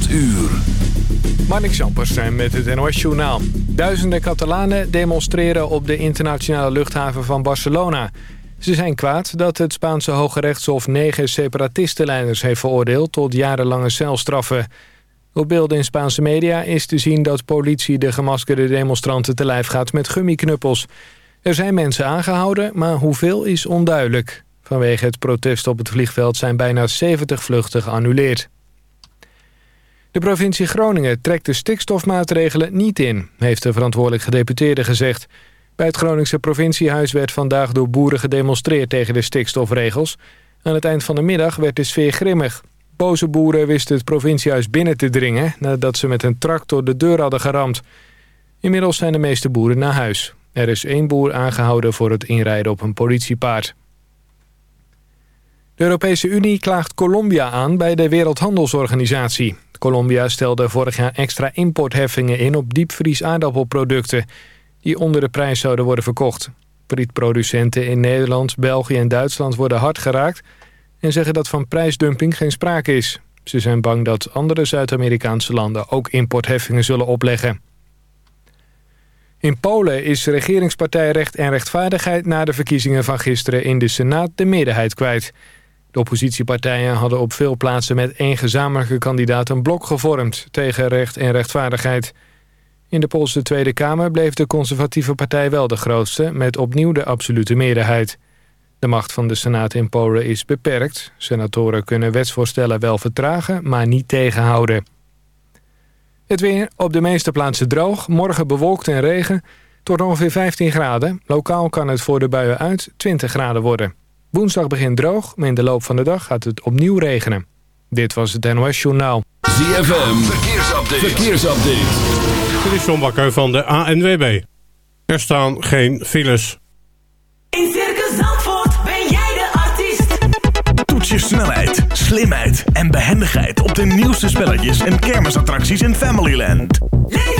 8 uur. Marnik zijn met het NOS-journaal. Duizenden Catalanen demonstreren op de internationale luchthaven van Barcelona. Ze zijn kwaad dat het Spaanse Hoge Rechtshof negen separatistenleiders heeft veroordeeld tot jarenlange celstraffen. Op beelden in Spaanse media is te zien dat politie de gemaskerde demonstranten te lijf gaat met gummiknuppels. Er zijn mensen aangehouden, maar hoeveel is onduidelijk. Vanwege het protest op het vliegveld zijn bijna 70 vluchten geannuleerd. De provincie Groningen trekt de stikstofmaatregelen niet in... heeft de verantwoordelijk gedeputeerde gezegd. Bij het Groningse provinciehuis werd vandaag door boeren gedemonstreerd... tegen de stikstofregels. Aan het eind van de middag werd de sfeer grimmig. Boze boeren wisten het provinciehuis binnen te dringen... nadat ze met een tractor de deur hadden geramd. Inmiddels zijn de meeste boeren naar huis. Er is één boer aangehouden voor het inrijden op een politiepaard. De Europese Unie klaagt Colombia aan bij de Wereldhandelsorganisatie. Colombia stelde vorig jaar extra importheffingen in op diepvries aardappelproducten... die onder de prijs zouden worden verkocht. Prietproducenten in Nederland, België en Duitsland worden hard geraakt... en zeggen dat van prijsdumping geen sprake is. Ze zijn bang dat andere Zuid-Amerikaanse landen ook importheffingen zullen opleggen. In Polen is regeringspartij Recht en Rechtvaardigheid... na de verkiezingen van gisteren in de Senaat de meerderheid kwijt... De oppositiepartijen hadden op veel plaatsen met één gezamenlijke kandidaat een blok gevormd tegen recht en rechtvaardigheid. In de Poolse Tweede Kamer bleef de conservatieve partij wel de grootste met opnieuw de absolute meerderheid. De macht van de Senaat in Polen is beperkt. Senatoren kunnen wetsvoorstellen wel vertragen, maar niet tegenhouden. Het weer op de meeste plaatsen droog, morgen bewolkt en regen... tot ongeveer 15 graden. Lokaal kan het voor de buien uit 20 graden worden. Woensdag begint droog, maar in de loop van de dag gaat het opnieuw regenen. Dit was het NOS Journaal. ZFM, verkeersupdate. verkeersupdate. Dit is John Bakker van de ANWB. Er staan geen files. In Circus Zandvoort ben jij de artiest. Toets je snelheid, slimheid en behendigheid op de nieuwste spelletjes en kermisattracties in Familyland. Leef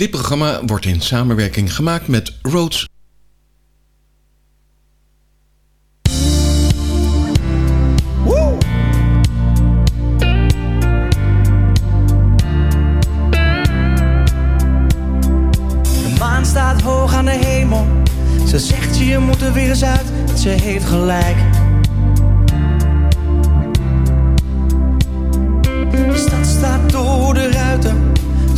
Dit programma wordt in samenwerking gemaakt met Roads De maan staat hoog aan de hemel. Ze zegt je moet er weer eens uit. Ze heeft gelijk. De stad staat door.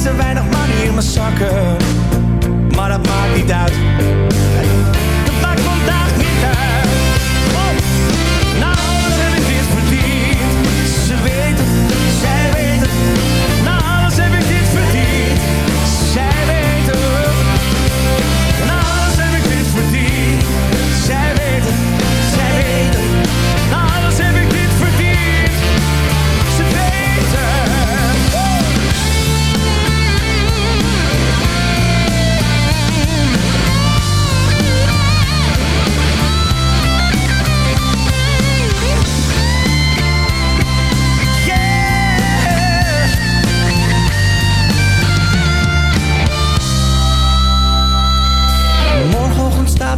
iets te weinig money in mijn zakken. Maar dat maakt niet uit.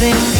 nothing.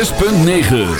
6.9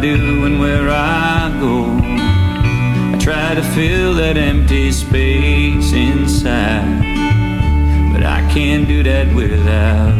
do and where I go. I try to fill that empty space inside, but I can't do that without.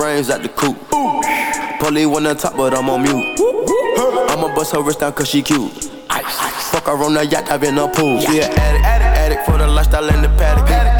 brains at the coop. Polly on top, but I'm on mute. I'ma bust her wrist down cause she cute. Fuck her on the yacht, I've been a pool. She an addict, addict, addict for the lifestyle and the paddock.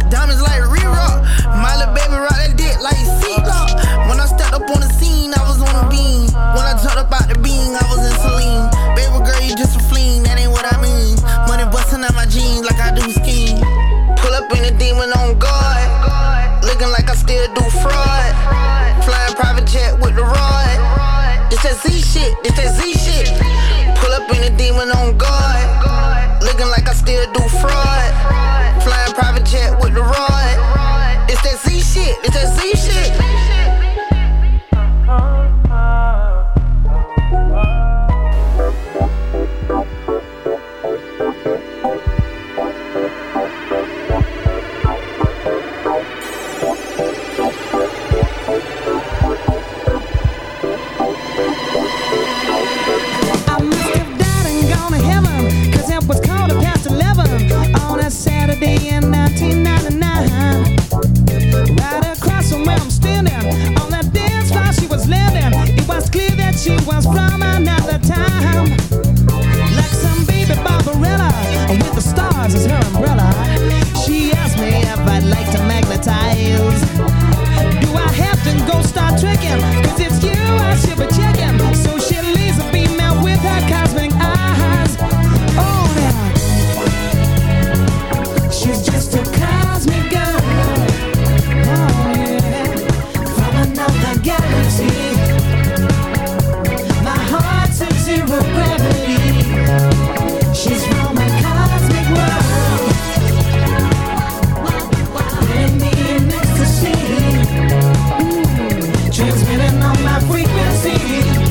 see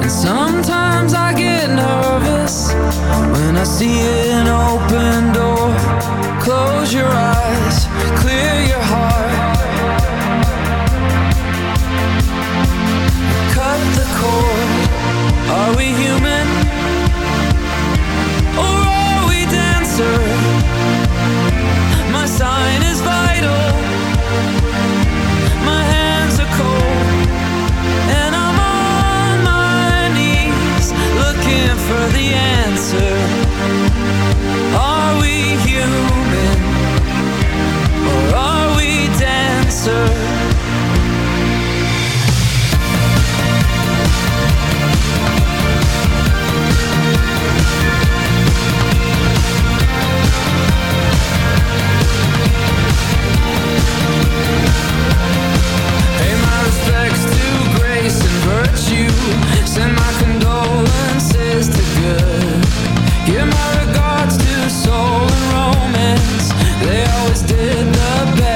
And sometimes I get nervous and I see it all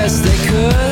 best they could.